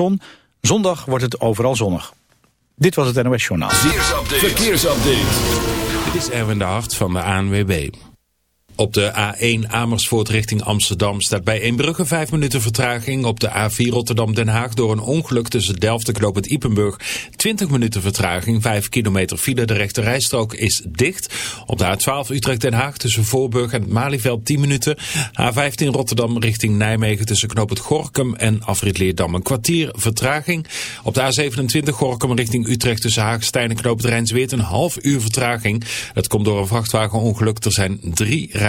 zon. Zondag wordt het overal zonnig. Dit was het NOS Journaal. Verkeersupdate. Verkeersupdate. Dit is Erwin de Hart van de ANWB. Op de A1 Amersfoort richting Amsterdam staat bij Eembrugge 5 minuten vertraging. Op de A4 Rotterdam-Den Haag door een ongeluk tussen Delft en Knoop het Ipenburg 20 minuten vertraging. 5 kilometer file. De rechte rijstrook is dicht. Op de A12 Utrecht-Den Haag tussen Voorburg en het Malieveld 10 minuten. A15 Rotterdam richting Nijmegen tussen Knoop het Gorkum en Afrit Leerdam een kwartier vertraging. Op de A27 Gorkum richting Utrecht tussen Haagstein en Knoop het Rijnsweert een half uur vertraging. Het komt door een vrachtwagenongeluk. Er zijn drie rijstroken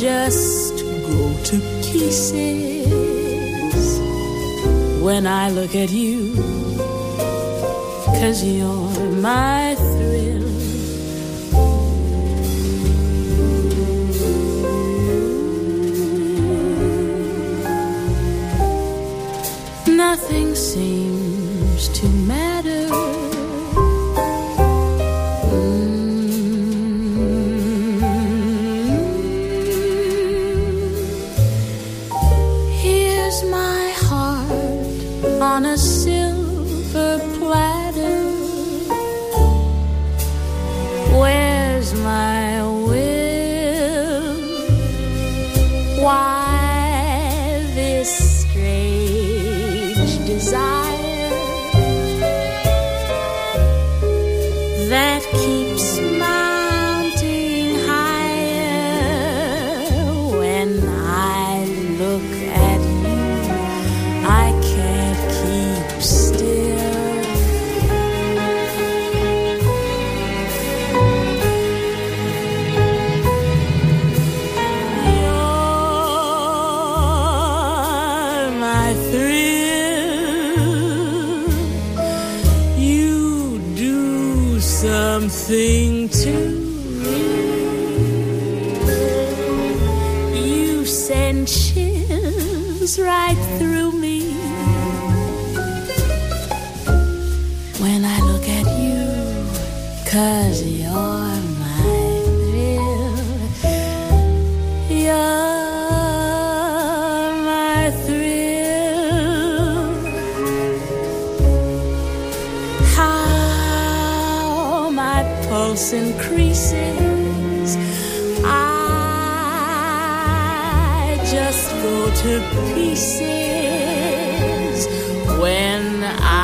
just go to pieces when I look at you. Cause you're my thrill. Pulse increases. I just go to pieces when I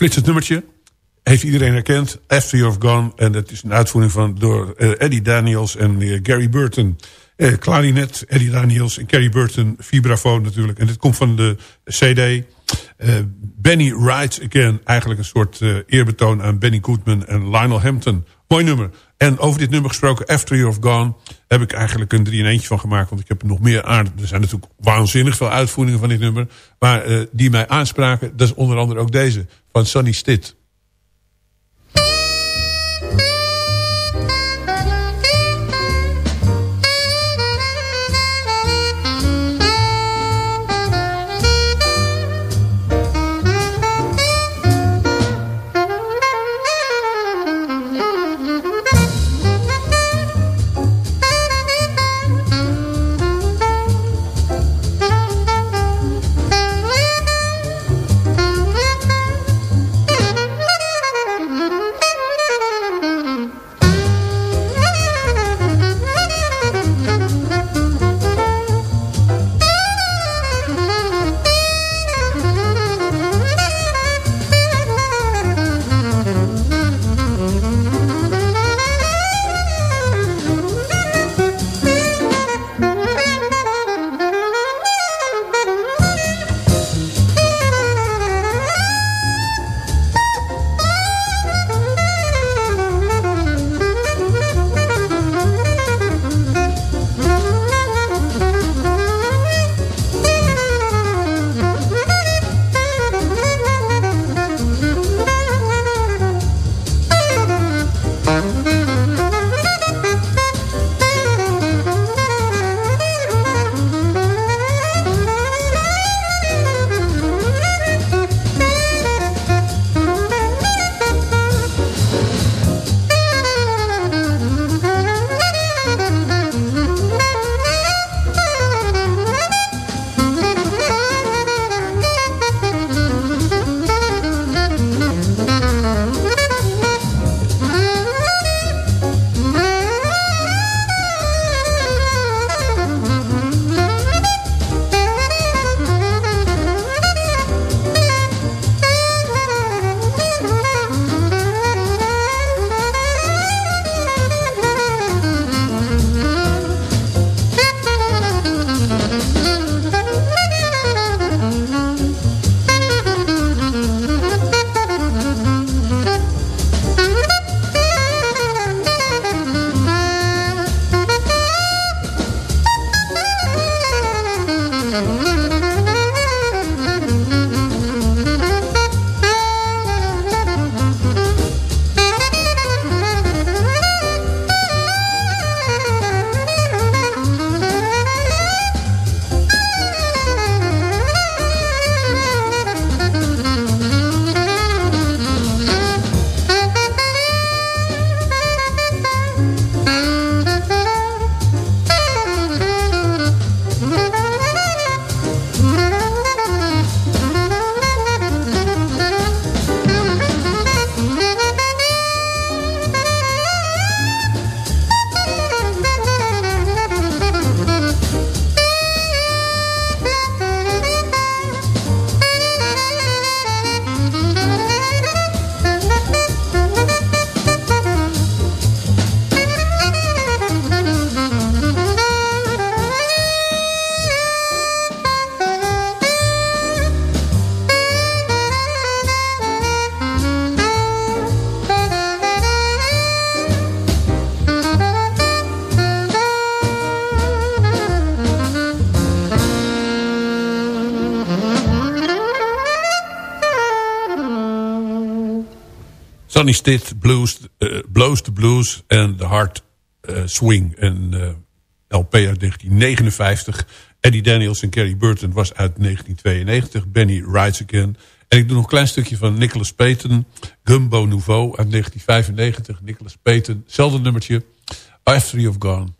flitsend nummertje. Heeft iedereen herkend. After You've Gone. En dat is een uitvoering van door eh, Eddie Daniels en eh, Gary Burton. Eh, klarinet, Eddie Daniels en Gary Burton. Vibrafoon natuurlijk. En dit komt van de CD. Benny Rides Again. Eigenlijk een soort eh, eerbetoon aan Benny Goodman en Lionel Hampton. Mooi nummer. En over dit nummer gesproken, After You've Gone... heb ik eigenlijk een 3 in eentje van gemaakt. Want ik heb nog meer aan. Er zijn natuurlijk waanzinnig veel uitvoeringen van dit nummer. Maar eh, die mij aanspraken, dat is onder andere ook deze. Van Sonny Stitt. Sonny Stitt, Blues, uh, Blows the Blues en The Heart uh, Swing. Een LP uit 1959. Eddie Daniels en Kerry Burton was uit 1992. Benny Rides Again. En ik doe nog een klein stukje van Nicholas Payton. Gumbo Nouveau uit 1995. Nicholas Payton, hetzelfde nummertje. After You've Gone.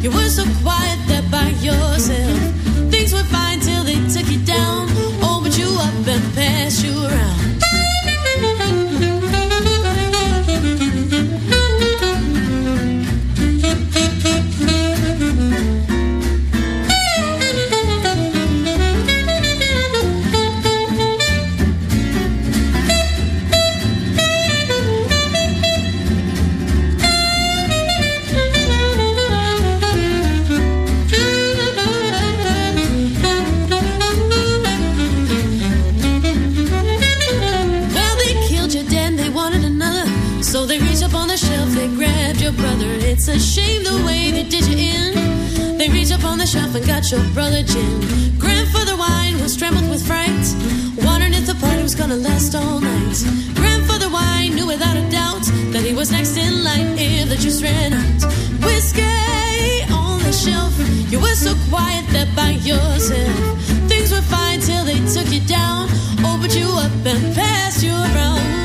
You were so quiet there by yourself. Things were fine a shame the way they did you in. They reached up on the shelf and got your brother gin. Grandfather wine was trembled with fright, wondering if the party was gonna last all night. Grandfather wine knew without a doubt that he was next in line if the juice ran out. Whiskey on the shelf, you were so quiet there by yourself. Things were fine till they took you down, opened you up and passed you around.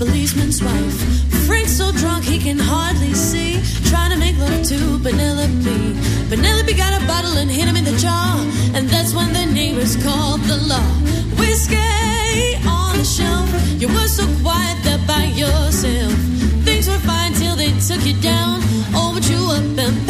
Policeman's wife. Frank's so drunk he can hardly see. Trying to make love to Penelope. Penelope got a bottle and hit him in the jaw. And that's when the neighbors called the law. Whiskey on the shelf. You were so quiet there by yourself. Things were fine till they took you down. Over you up and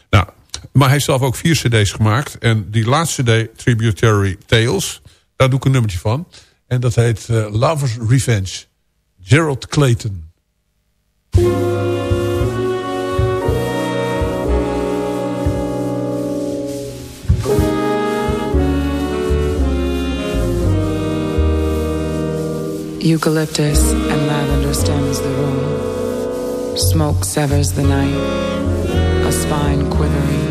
Maar hij heeft zelf ook vier cd's gemaakt. En die laatste cd, Tributary Tales, daar doe ik een nummertje van. En dat heet uh, Lover's Revenge. Gerald Clayton. Eucalyptus and lavender stems the room. Smoke severs the night. A spine quivering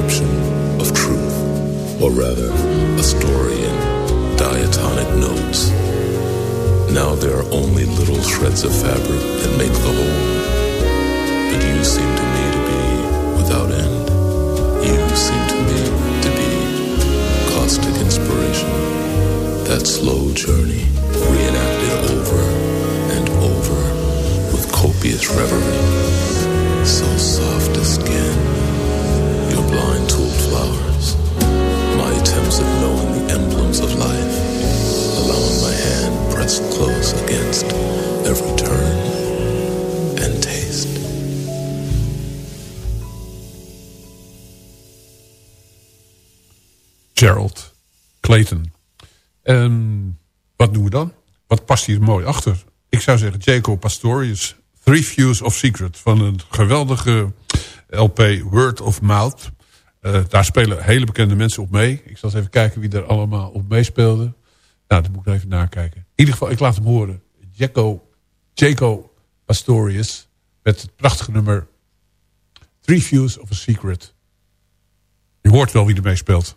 Transcription of truth, or rather, a story in diatonic notes. Now there are only little shreds of fabric that make the whole. But you seem to me to be without end. You seem to me to be caustic inspiration. That slow journey, reenacted over and over with copious reverie. So soft a skin, blind tooled flowers. My attempts at knowing the emblems of life, allowing my hand pressed close against every turn and taste. Gerald Clayton. En wat doen we dan? Wat past hier mooi achter? Ik zou zeggen Jaco Pastorius. Three Views of Secret. Van een geweldige LP Word of Mouth. Eh, daar spelen hele bekende mensen op mee. Ik zal eens even kijken wie er allemaal op meespeelde. Nou, dat moet ik even nakijken. In ieder geval, ik laat hem horen. Jaco, Jaco Pastorius. Met het prachtige nummer Three Views of a Secret. Je hoort wel wie er meespeelt.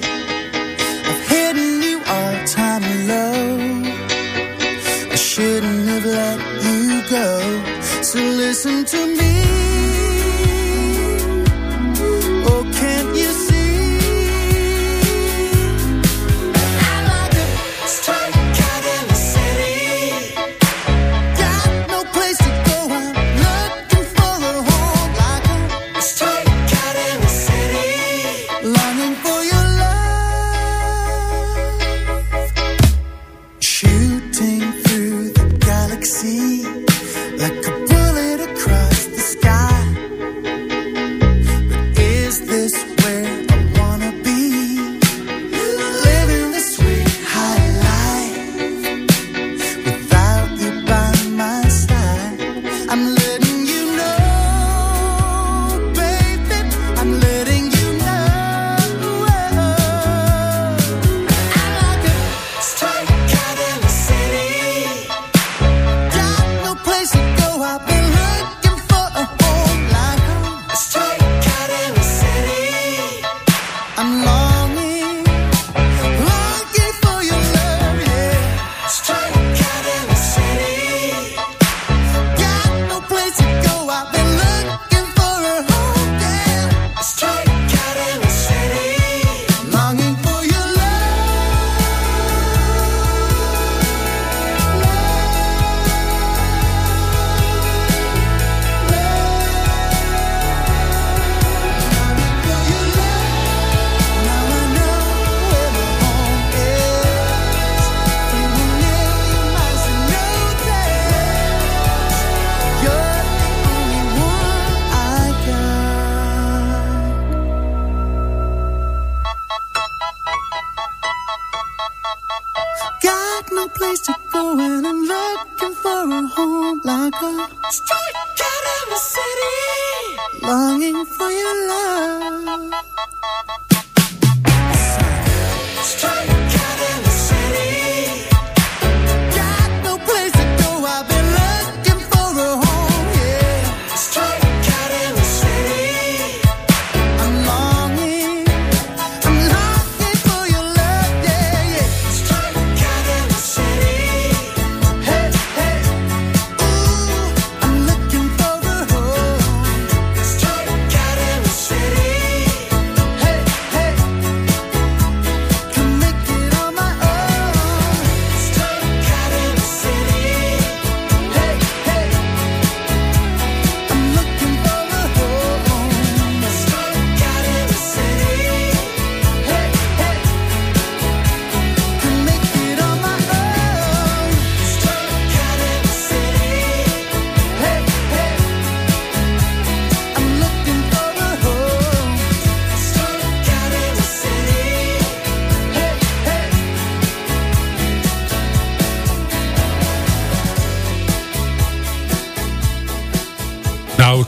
Shouldn't have let you go. So listen to me.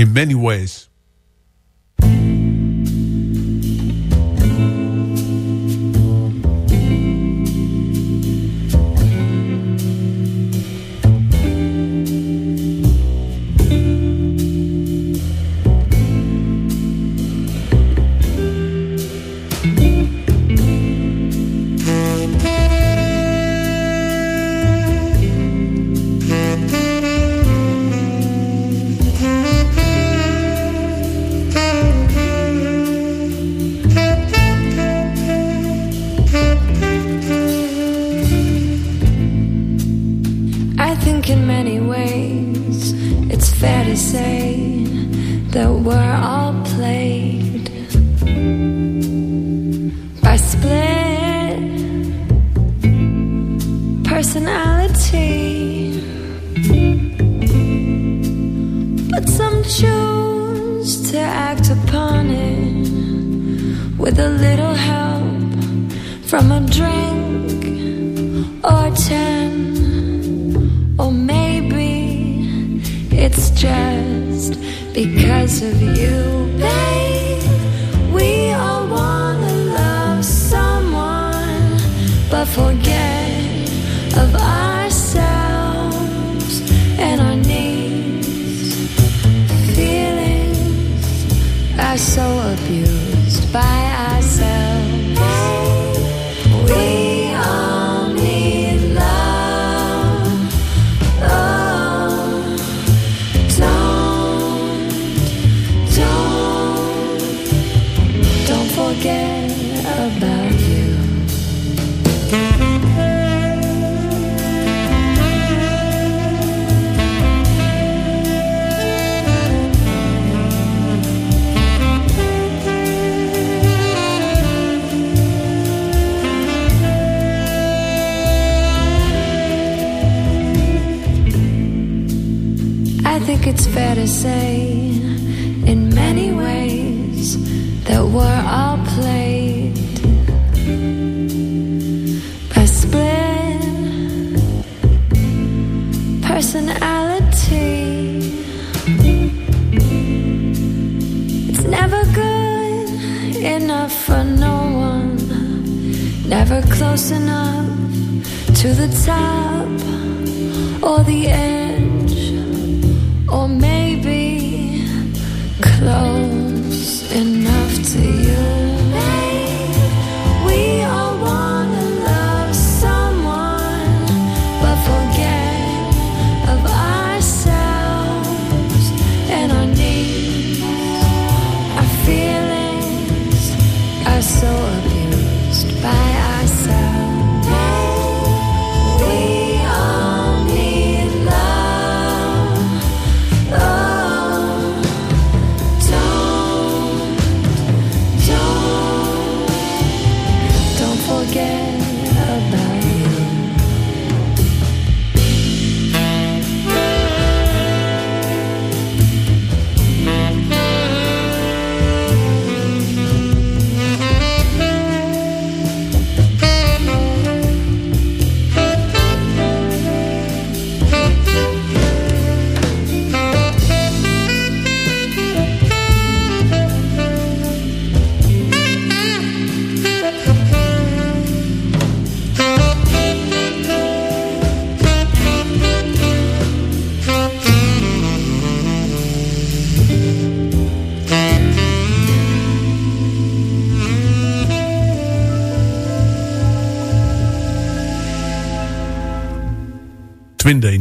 In many ways.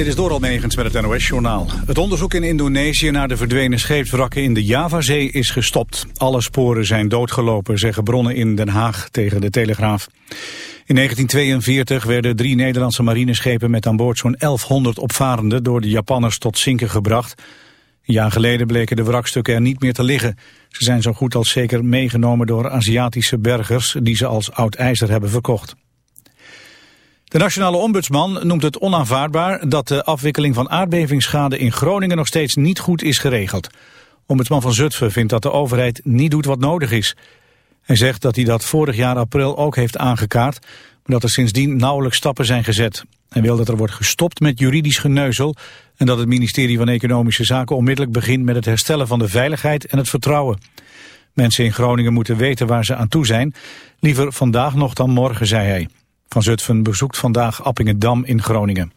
Dit is door Almegens met het NOS-journaal. Het onderzoek in Indonesië naar de verdwenen scheepswrakken in de Javazee is gestopt. Alle sporen zijn doodgelopen, zeggen bronnen in Den Haag tegen de Telegraaf. In 1942 werden drie Nederlandse marineschepen met aan boord zo'n 1100 opvarenden door de Japanners tot zinken gebracht. Een jaar geleden bleken de wrakstukken er niet meer te liggen. Ze zijn zo goed als zeker meegenomen door Aziatische bergers die ze als oud ijzer hebben verkocht. De nationale ombudsman noemt het onaanvaardbaar dat de afwikkeling van aardbevingsschade in Groningen nog steeds niet goed is geregeld. Ombudsman van Zutphen vindt dat de overheid niet doet wat nodig is. Hij zegt dat hij dat vorig jaar april ook heeft aangekaart, maar dat er sindsdien nauwelijks stappen zijn gezet. Hij wil dat er wordt gestopt met juridisch geneuzel en dat het ministerie van Economische Zaken onmiddellijk begint met het herstellen van de veiligheid en het vertrouwen. Mensen in Groningen moeten weten waar ze aan toe zijn. Liever vandaag nog dan morgen, zei hij. Van Zutphen bezoekt vandaag Appingedam in Groningen.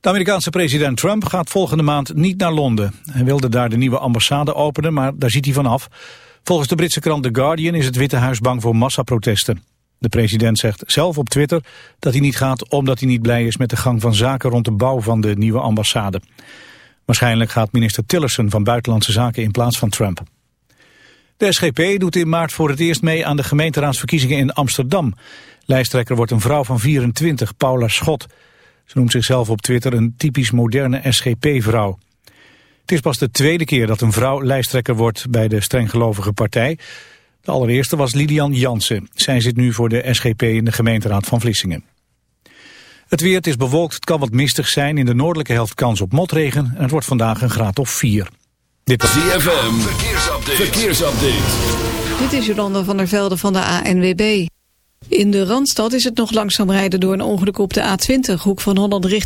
De Amerikaanse president Trump gaat volgende maand niet naar Londen. Hij wilde daar de nieuwe ambassade openen, maar daar ziet hij van af. Volgens de Britse krant The Guardian is het Witte Huis bang voor massaprotesten. De president zegt zelf op Twitter dat hij niet gaat omdat hij niet blij is met de gang van zaken rond de bouw van de nieuwe ambassade. Waarschijnlijk gaat minister Tillerson van Buitenlandse Zaken in plaats van Trump. De SGP doet in maart voor het eerst mee aan de gemeenteraadsverkiezingen in Amsterdam. Lijsttrekker wordt een vrouw van 24, Paula Schot. Ze noemt zichzelf op Twitter een typisch moderne SGP-vrouw. Het is pas de tweede keer dat een vrouw lijsttrekker wordt bij de strenggelovige partij. De allereerste was Lilian Jansen. Zij zit nu voor de SGP in de gemeenteraad van Vlissingen. Het weer, het is bewolkt, het kan wat mistig zijn. In de noordelijke helft kans op motregen en het wordt vandaag een graad of 4. Dit was ZFM, verkeersupdate. verkeersupdate. Dit is Jolanda van der Velde van de ANWB. In de Randstad is het nog langzaam rijden door een ongeluk op de A20, hoek van Holland richting